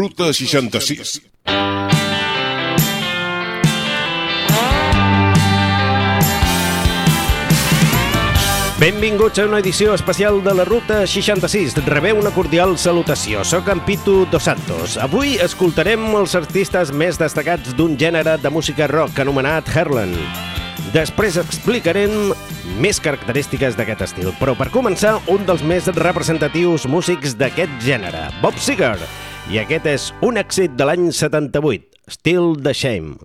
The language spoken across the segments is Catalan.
Ruta 66. Benvinguts a una edició especial de la Ruta 66. Rebeu una cordial salutació. Soc en Pitu Dos Santos. Avui escoltarem els artistes més destacats d'un gènere de música rock anomenat Herland. Després explicarem més característiques d'aquest estil, però per començar, un dels més representatius músics d'aquest gènere, Bob Seger. I aquest és un èxit de l'any 78, Still the Shame.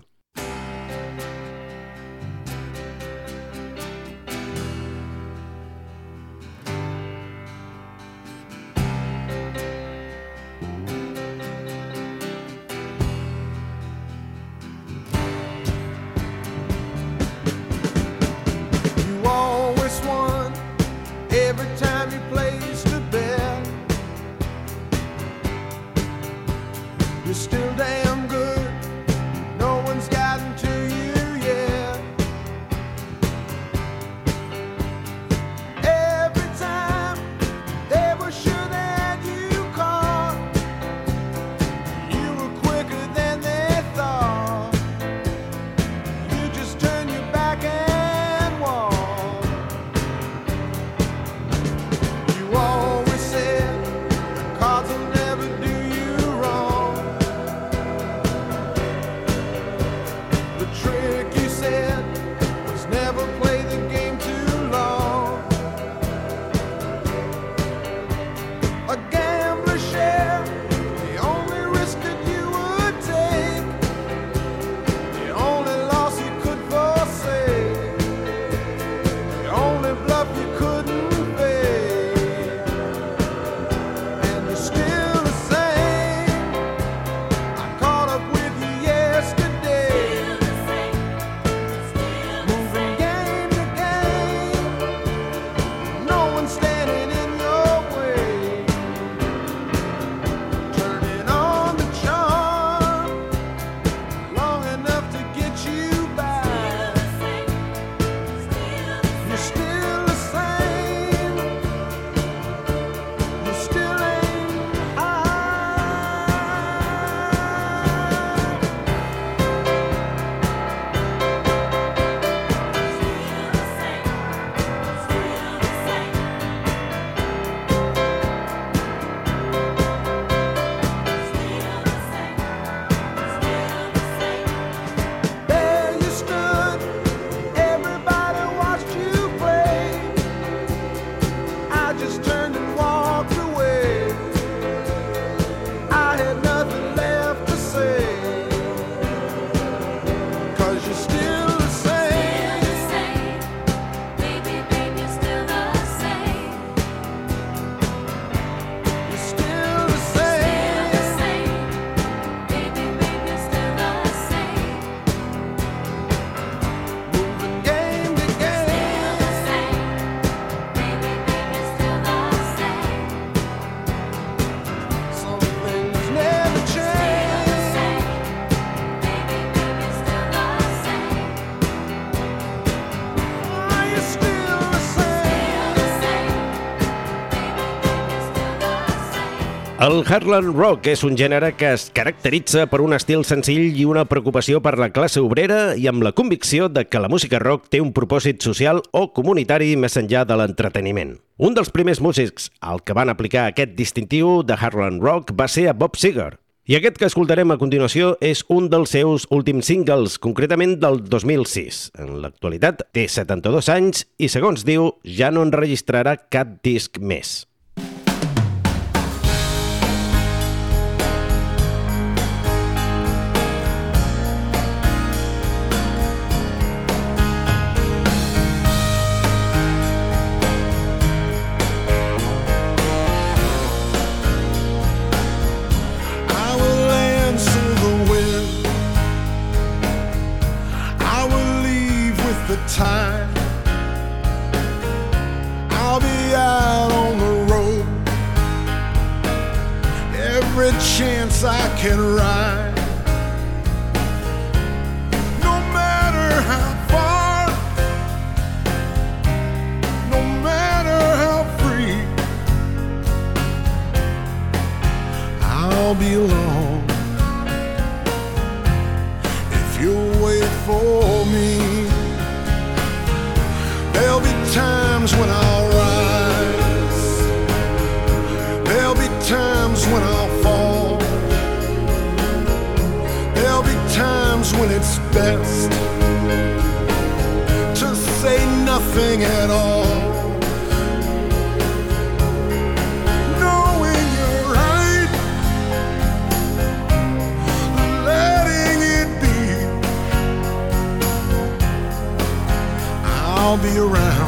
El Heartland Rock és un gènere que es caracteritza per un estil senzill i una preocupació per la classe obrera i amb la convicció de que la música rock té un propòsit social o comunitari més enllà de l'entreteniment. Un dels primers músics al que van aplicar aquest distintiu de Heartland Rock va ser a Bob Seger, i aquest que escoltarem a continuació és un dels seus últims singles, concretament del 2006. En l'actualitat té 72 anys i, segons diu, ja no enregistrarà cap disc més. every chance I can ride. No matter how far, no matter how free, I'll be if you wait for me. There'll be times when I'll best to say nothing at all. Knowing you're right, letting it be. I'll be around.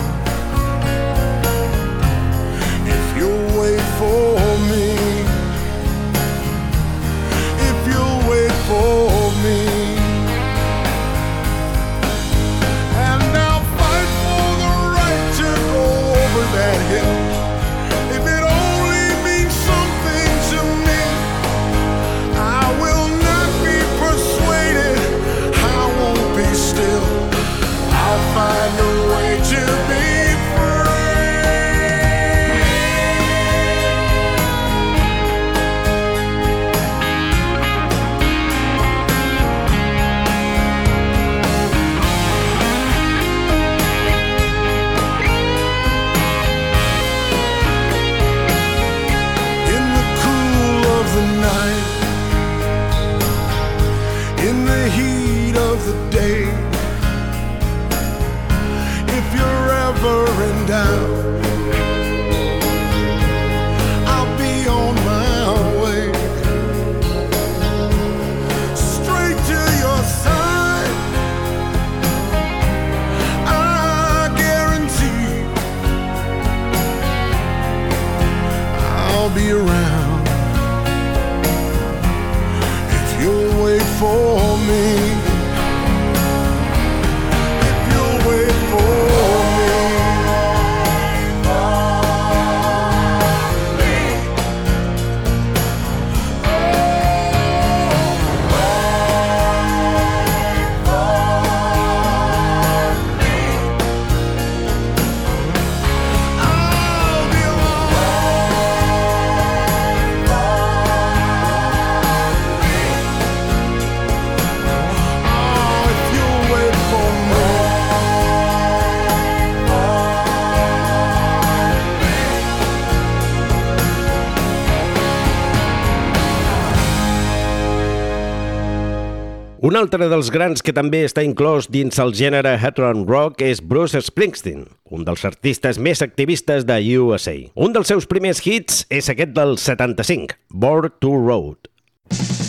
altre dels grans que també està inclòs dins el gènere Hatron Rock és Bruce Springsteen, un dels artistes més activistes de USA. Un dels seus primers hits és aquest del 75, Born to Road. Thank you.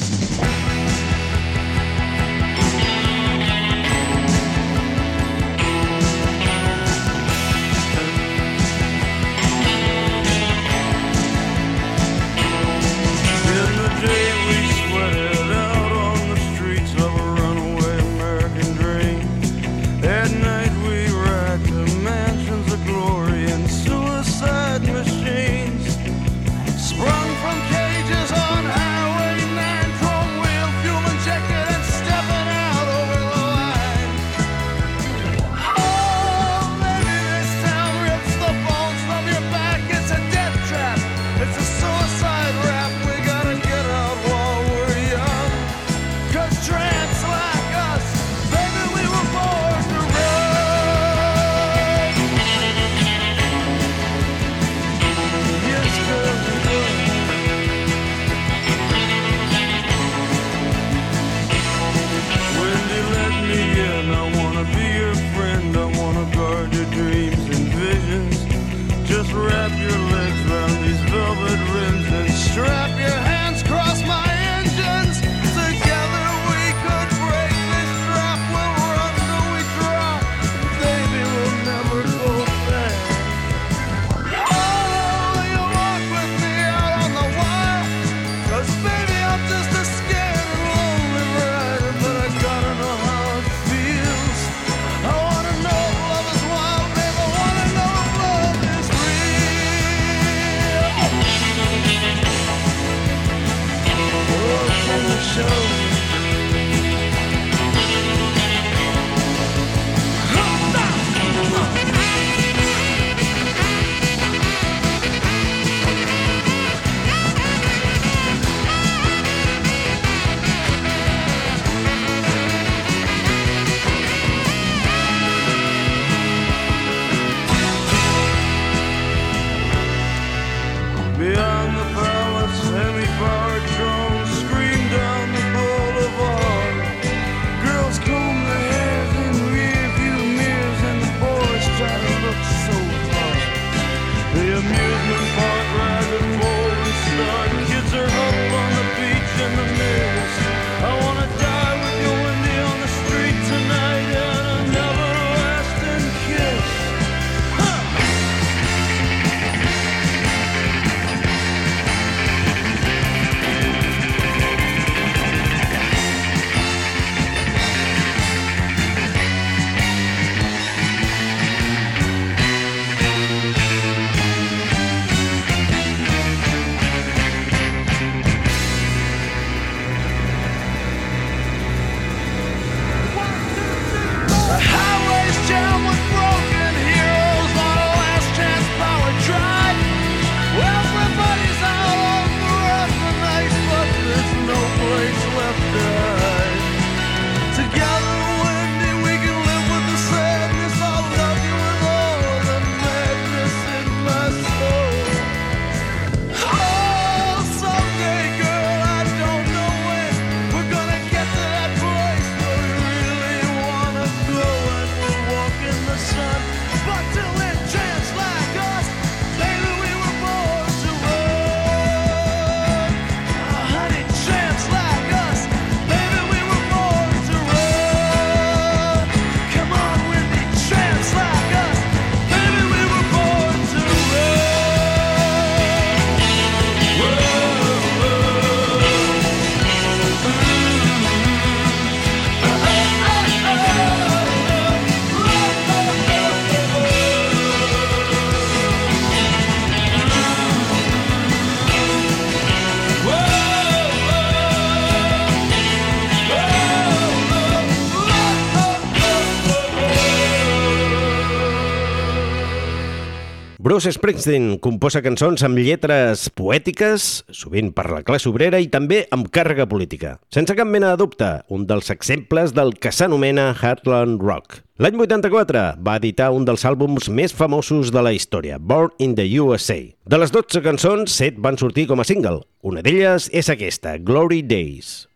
Bruce Springsteen composa cançons amb lletres poètiques, sovint per la classe obrera i també amb càrrega política. Sense cap mena de dubte, un dels exemples del que s'anomena Heartland Rock. L'any 84 va editar un dels àlbums més famosos de la història, Born in the USA. De les 12 cançons, 7 van sortir com a single. Una d'elles és aquesta, Glory Days.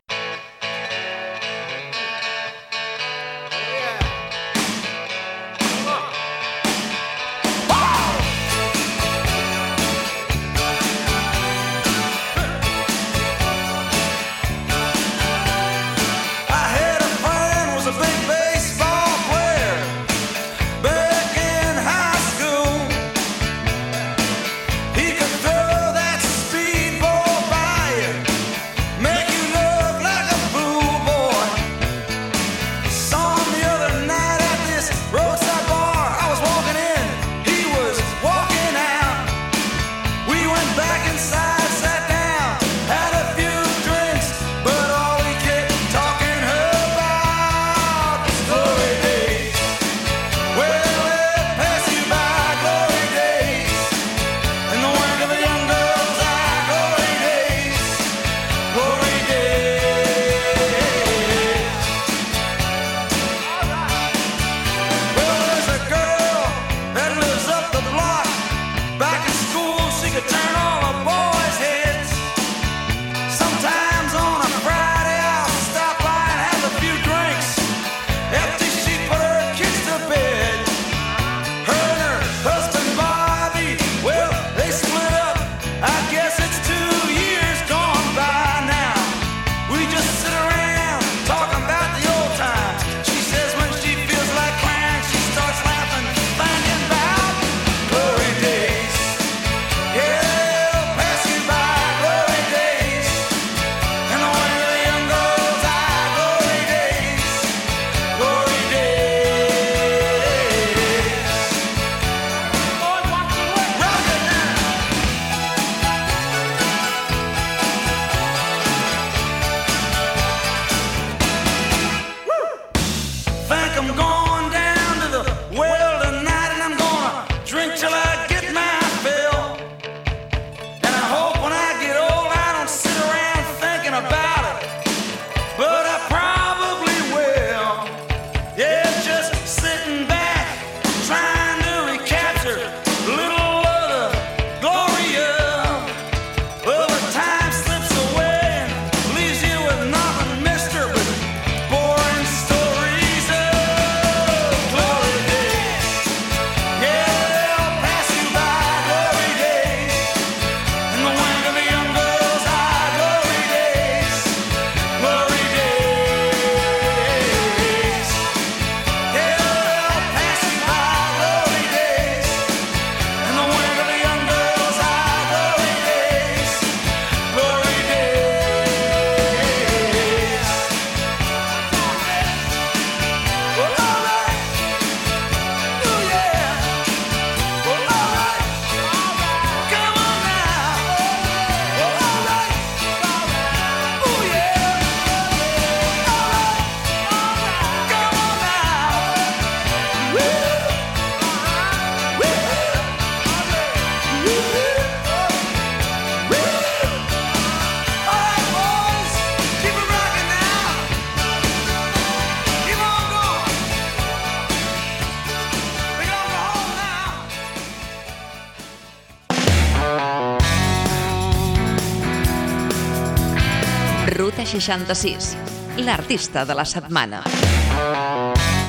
66, l'artista de la setmana.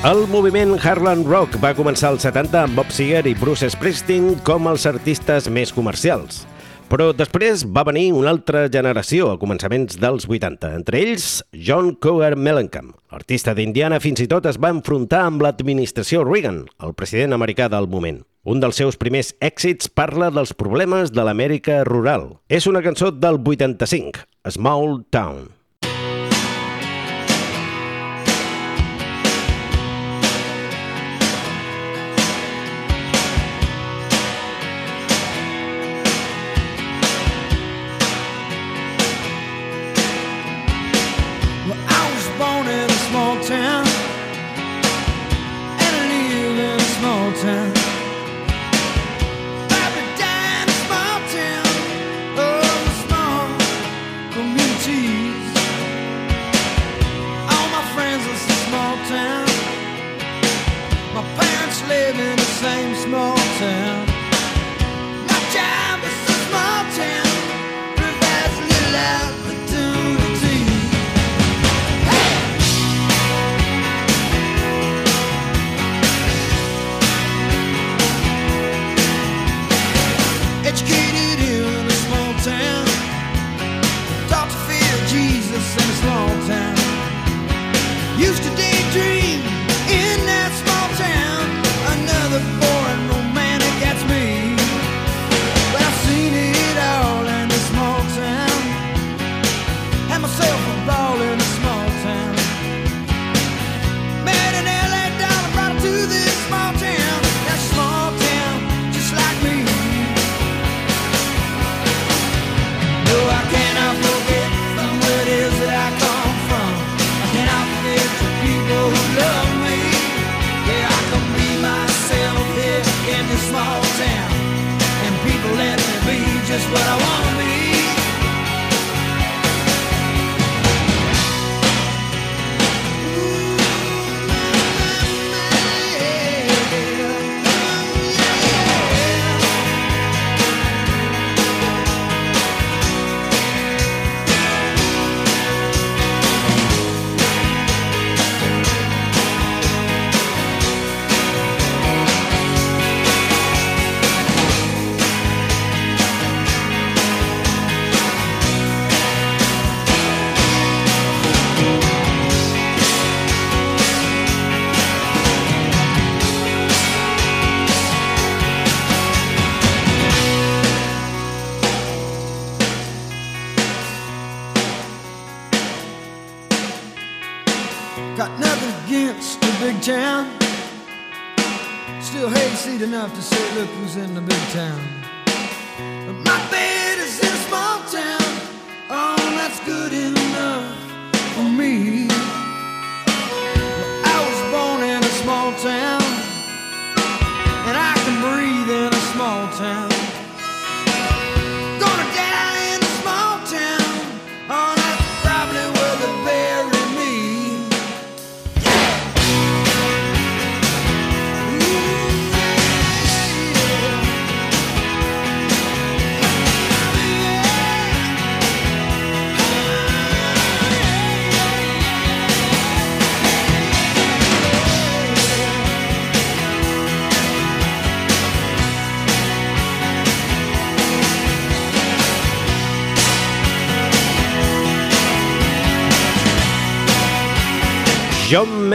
El moviment Harlan Rock va començar als 70 amb Bob Seger i Bruce Springsteen com els artistes més comercials. Però després va venir una altra generació a començaments dels 80, entre ells John Cougar Mellencamp. L'artista d'Indiana fins i tot es va enfrontar amb l'administració Reagan, el president americà del moment. Un dels seus primers èxits parla dels problemes de l'Amèrica rural. És una cançó del 85, Small Town.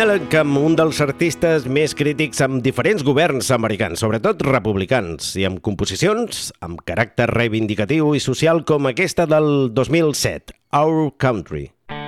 Mellencamp, un dels artistes més crítics amb diferents governs americans, sobretot republicans, i amb composicions amb caràcter reivindicatiu i social com aquesta del 2007, Our Country. Our Country.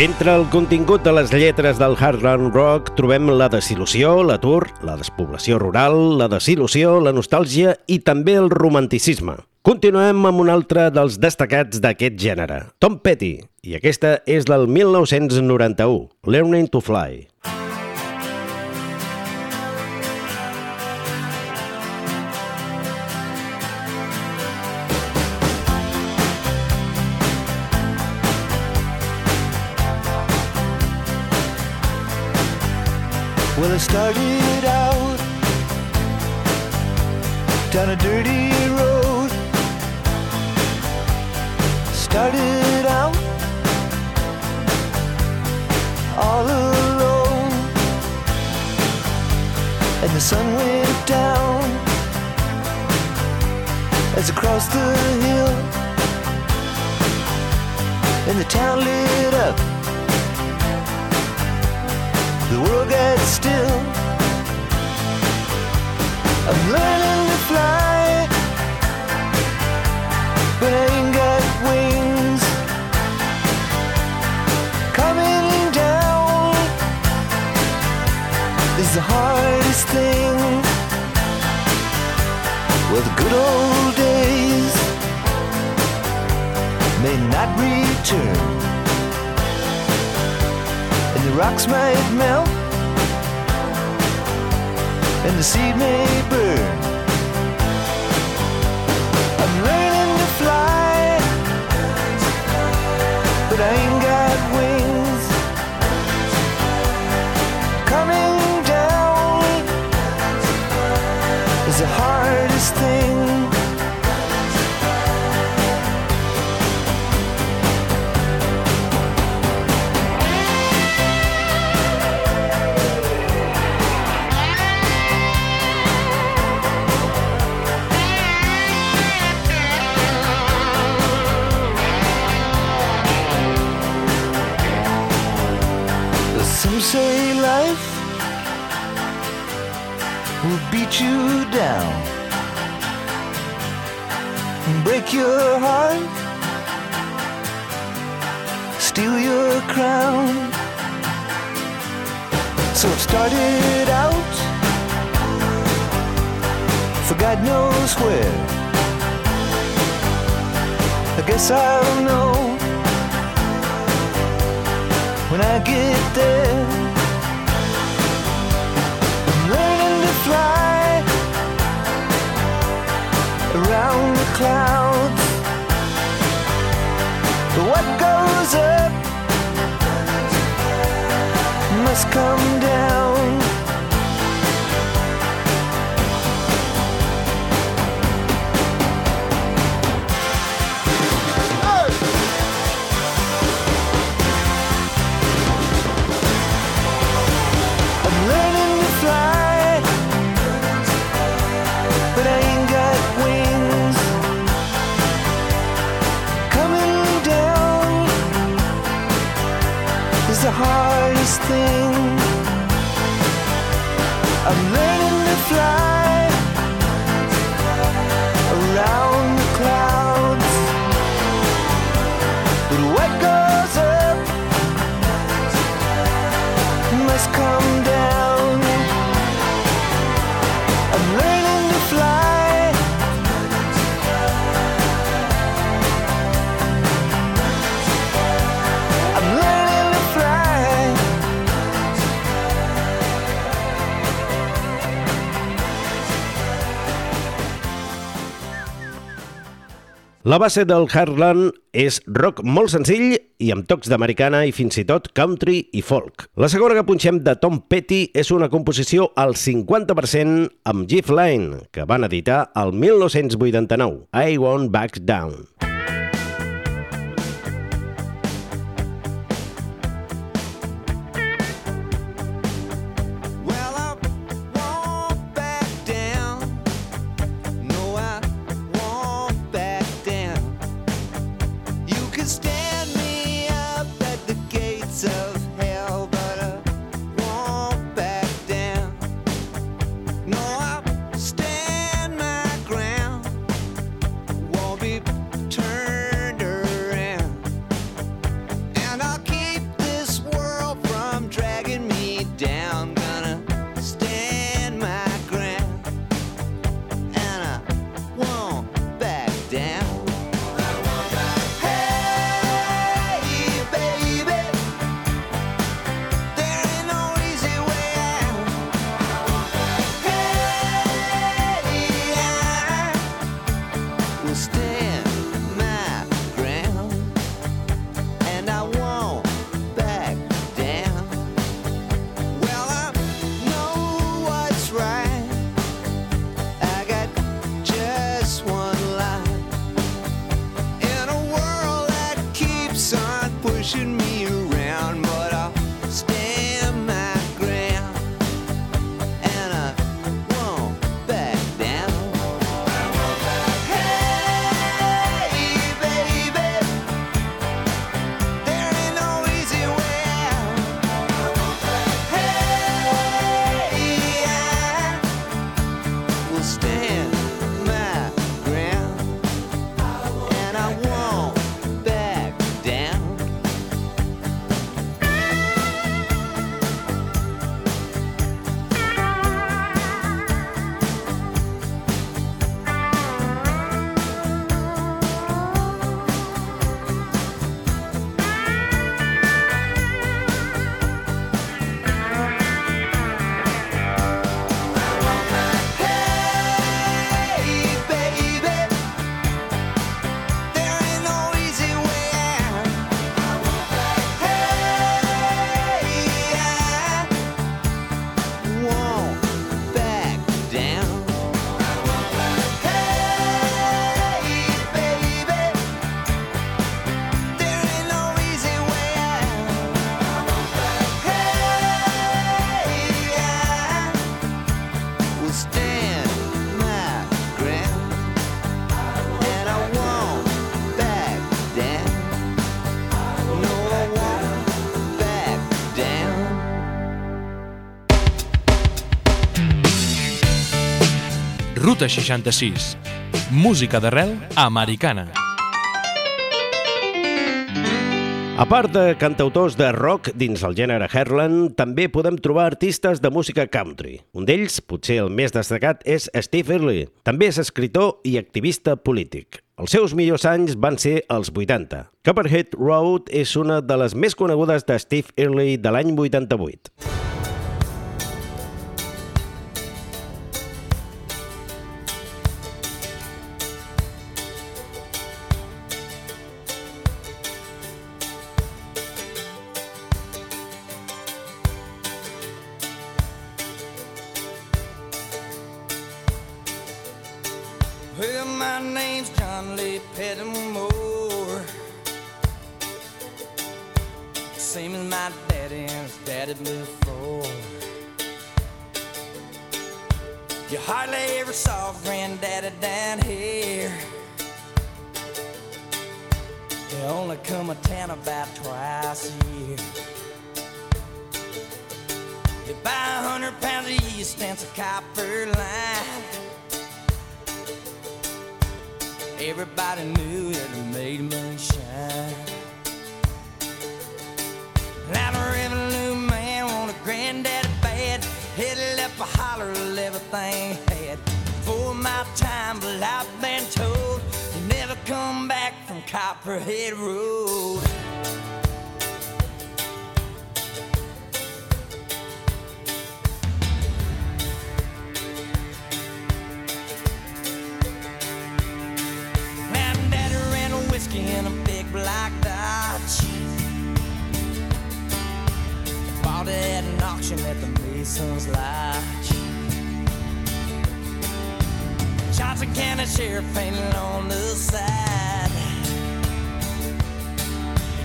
Entre el contingut de les lletres del Heartland Rock trobem la desil·lusió, l'atur, la despoblació rural, la desil·lusió, la nostàlgia i també el romanticisme. Continuem amb un altre dels destacats d'aquest gènere, Tom Petty, i aquesta és del 1991, Learning to Fly. Well, I started out down a dirty road. Started out all alone, and the sun went down as I crossed the hill, and the town lit up the world gets still. I'm learning to fly, but I ain't got wings. Coming down is the hardest thing. Well, the good old days may not return the rocks might melt, and the seed may burn. Say life will beat you down and break your heart, steal your crown. So it started out for God knows where. I guess I'll know when I get there. Around the clouds. But what goes up must come down. La base del Heartland és rock molt senzill i amb tocs d'americana i fins i tot country i folk. La segona que punxem de Tom Petty és una composició al 50% amb Jeff Lynne, que van editar el 1989, I Won't Back Down. Ruta 66. Música d'arrel americana. A part de cantautors de rock dins el gènere Heartland, també podem trobar artistes de música country. Un d'ells, potser el més destacat, és Steve Earle. També és escritor i activista polític. Els seus millors anys van ser els 80. Copperhead Road és una de les més conegudes de Steve Earle de l'any 88. Hardly ever saw granddaddy down here. They only come a town about twice a year. They buy a hundred pounds of yeast and some copper line. Everybody knew that it made moonshine. Now the revenue man want a granddaddy bad. Headed up a holler of everything before my time, but I've been told you never come back from Copperhead Road. My daddy ran whiskey in a big black Dodge. Bought it at an auction at the Mason's Lodge. Lots of can of sheriff painted on the side.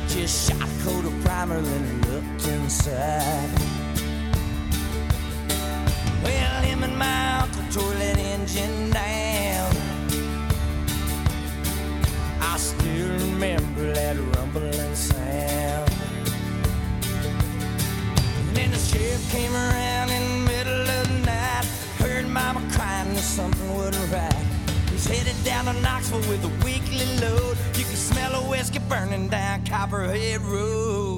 Just shot a coat of primer and looked inside. Well, him and my uncle tore that engine down. I still remember that rumbling sound. And then the sheriff came around in the middle of the night. Heard mama crying or something with a weekly load. You can smell a whiskey burning down Copperhead Road.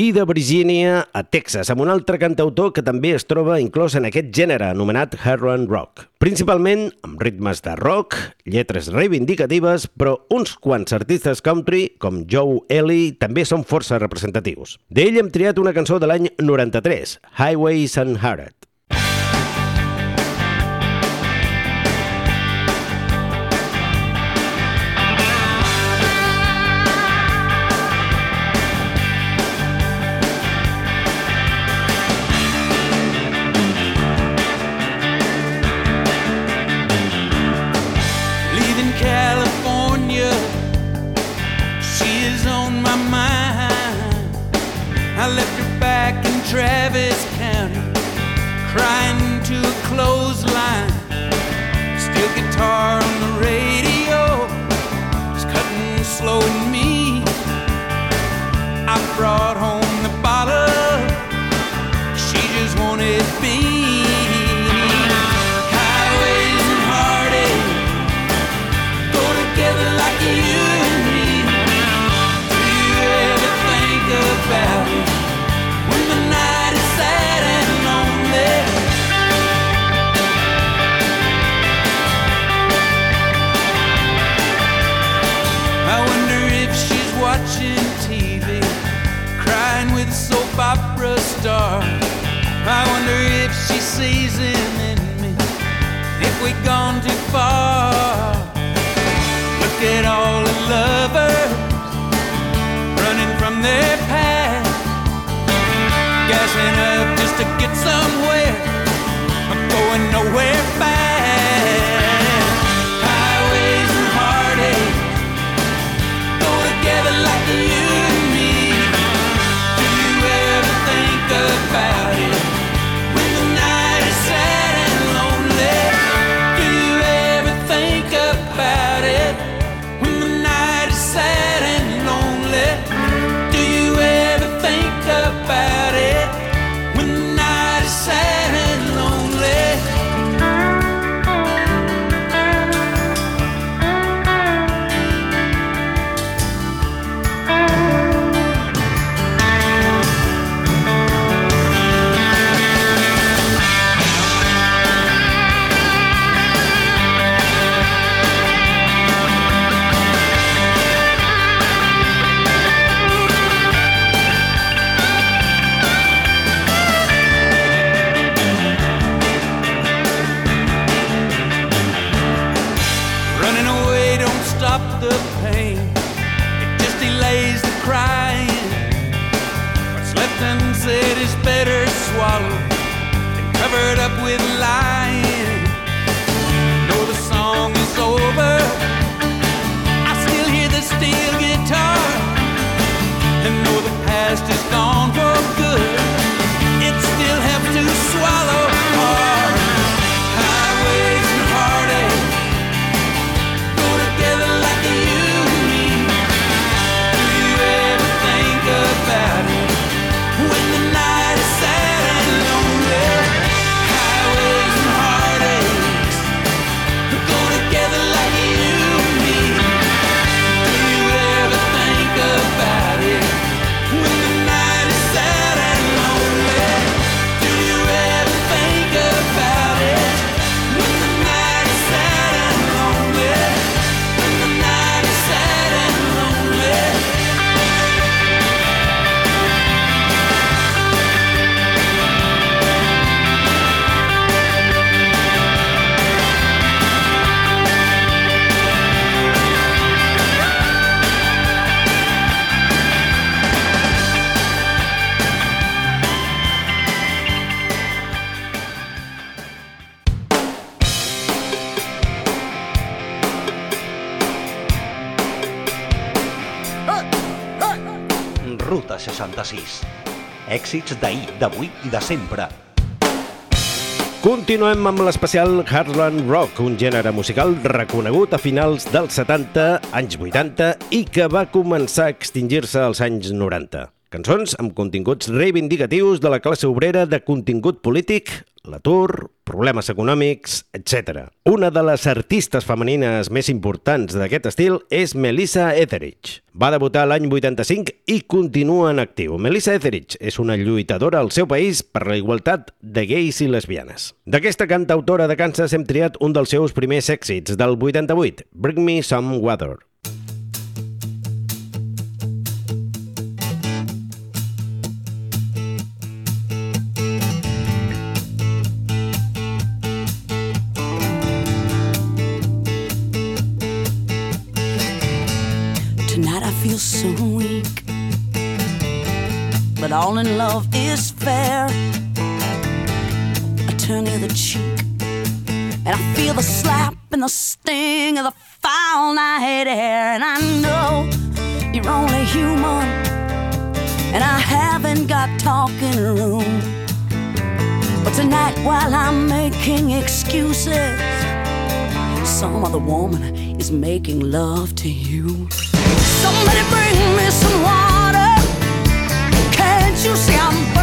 i de Virgínia a Texas, amb un altre cantautor que també es troba inclòs en aquest gènere, anomenat Heron Rock. Principalment amb ritmes de rock, lletres reivindicatives, però uns quants artistes country, com Joe Ellie, també són força representatius. D'ell hem triat una cançó de l'any 93, Highways and Heart. to get somewhere. I'm going nowhere fast. Èxits d'ahir, d'avui i de sempre. Continuem amb l'especial Heartland Rock, un gènere musical reconegut a finals dels 70, anys 80 i que va començar a extingir-se als anys 90. Cançons amb continguts reivindicatius de la classe obrera de contingut polític, l'atur, problemes econòmics, etc. Una de les artistes femenines més importants d'aquest estil és Melissa Etheridge. Va debutar l'any 85 i continua en actiu. Melissa Etheridge és una lluitadora al seu país per la igualtat de gais i lesbianes. D'aquesta cantautora de Kansas hem triat un dels seus primers èxits, del 88, Bring Me Some Water. All in love is fair. I turn the cheek. And I feel the slap and the sting of the foul night air. And I know you're only human. And I haven't got talking room. But tonight, while I'm making excuses, some other woman is making love to you. Somebody bring me some water. you say I'm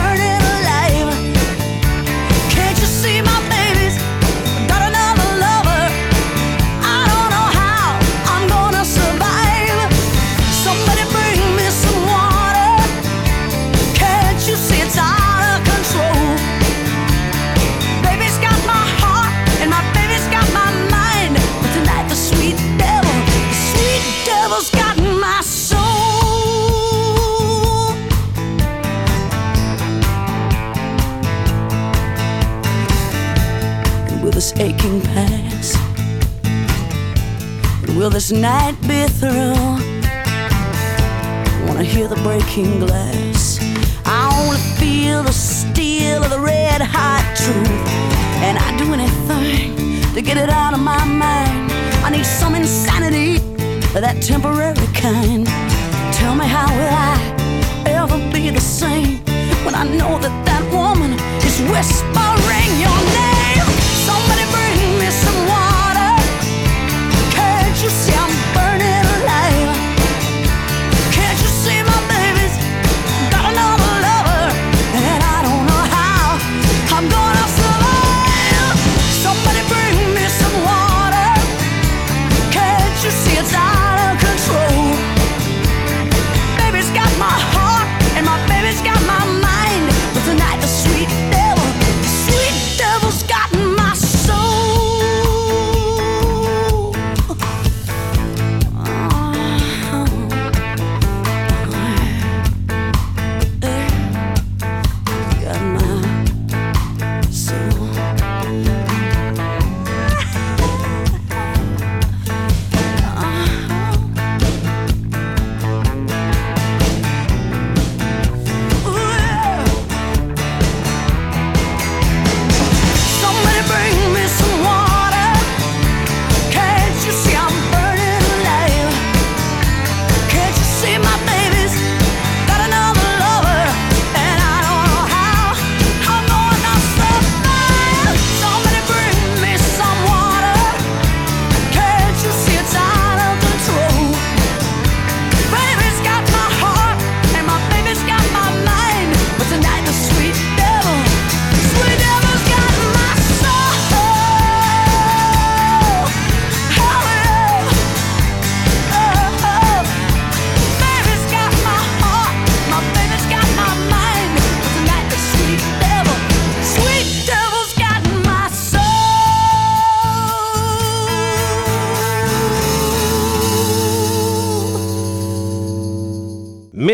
aching? And will this night be through? Wanna hear the breaking glass. I wanna feel the steel of the red hot truth. And I'd do anything to get it out of my mind. I need some insanity, that temporary kind. Tell me how will I ever be the same when I know that that woman is whispering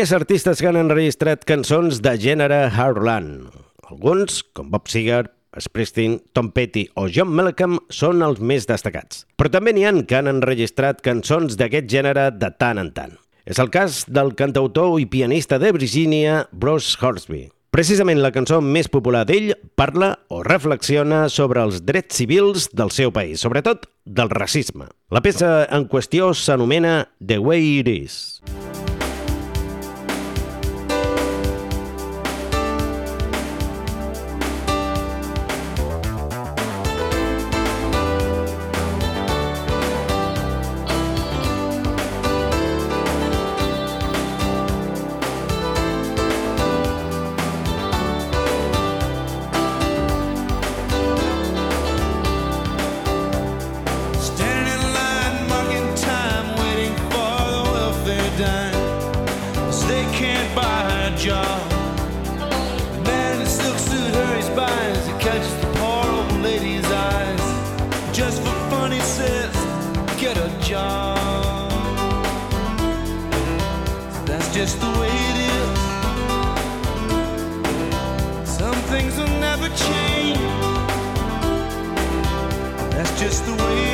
primers artistes que han enregistrat cançons de gènere Harland. Alguns, com Bob Seger, Springsteen, Tom Petty o John Mellencamp són els més destacats. Però també n'hi han que han enregistrat cançons d'aquest gènere de tant en tant. És el cas del cantautor i pianista de Virgínia, Bruce Horsby. Precisament la cançó més popular d'ell parla o reflexiona sobre els drets civils del seu país, sobretot del racisme. La peça en qüestió s'anomena The Way It Is. never change. That's just the way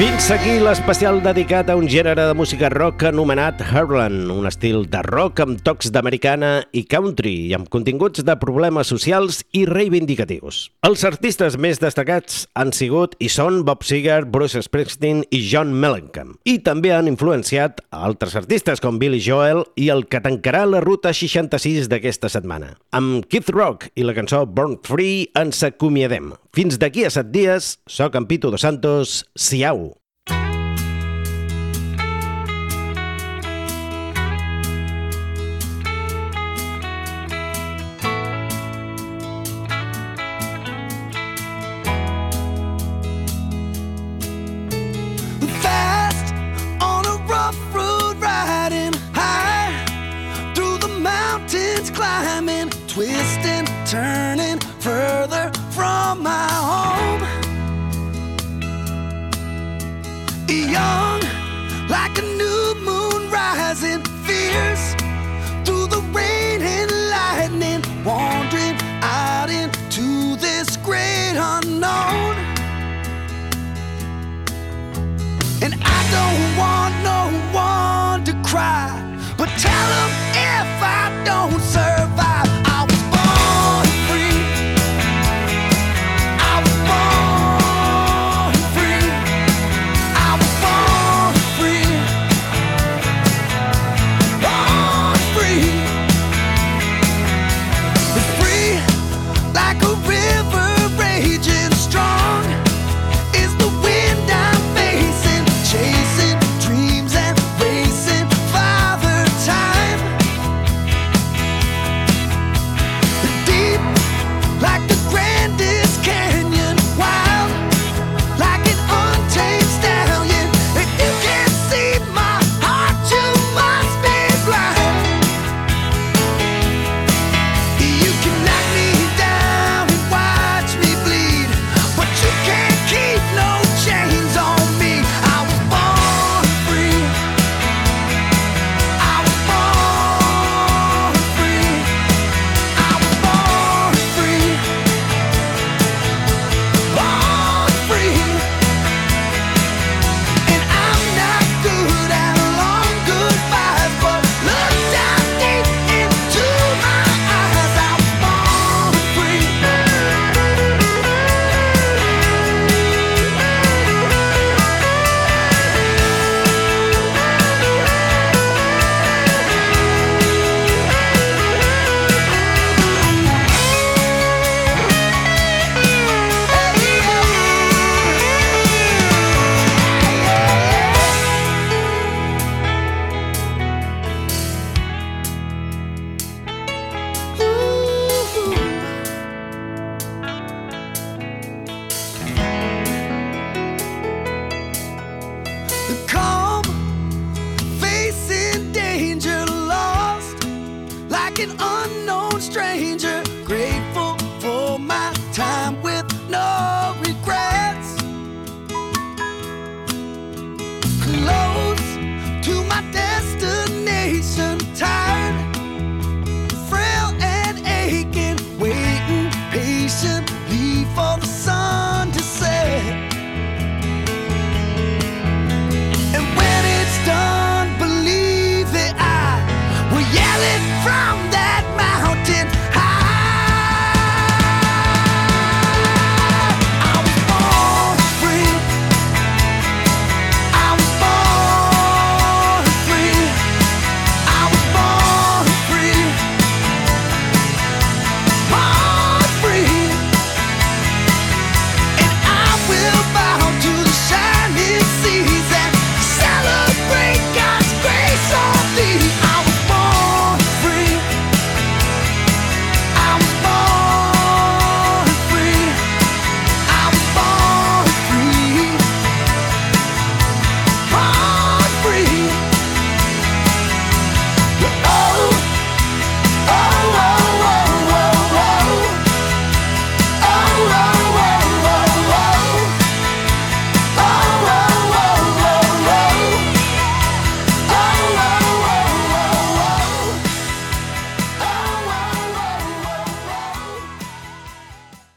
Fins aquí l'especial dedicat a un gènere de música rock anomenat Heartland, un estil de rock amb tocs d'americana i country i amb continguts de problemes socials i reivindicatius. Els artistes més destacats han sigut i són Bob Seger, Bruce Springsteen i John Mellencamp. I també han influenciat altres artistes com Billy Joel i el que tancarà la ruta 66 d'aquesta setmana. Amb Keith Rock i la cançó Born Free ens acomiadem. Fins d'aquí a set dies, soc en Pito Dos Santos, siau! You're my home. Young, like a new moon rising, fierce through the rain and lightning, wandering out into this great unknown. And I don't want no one to cry, but tell them if I don't survive.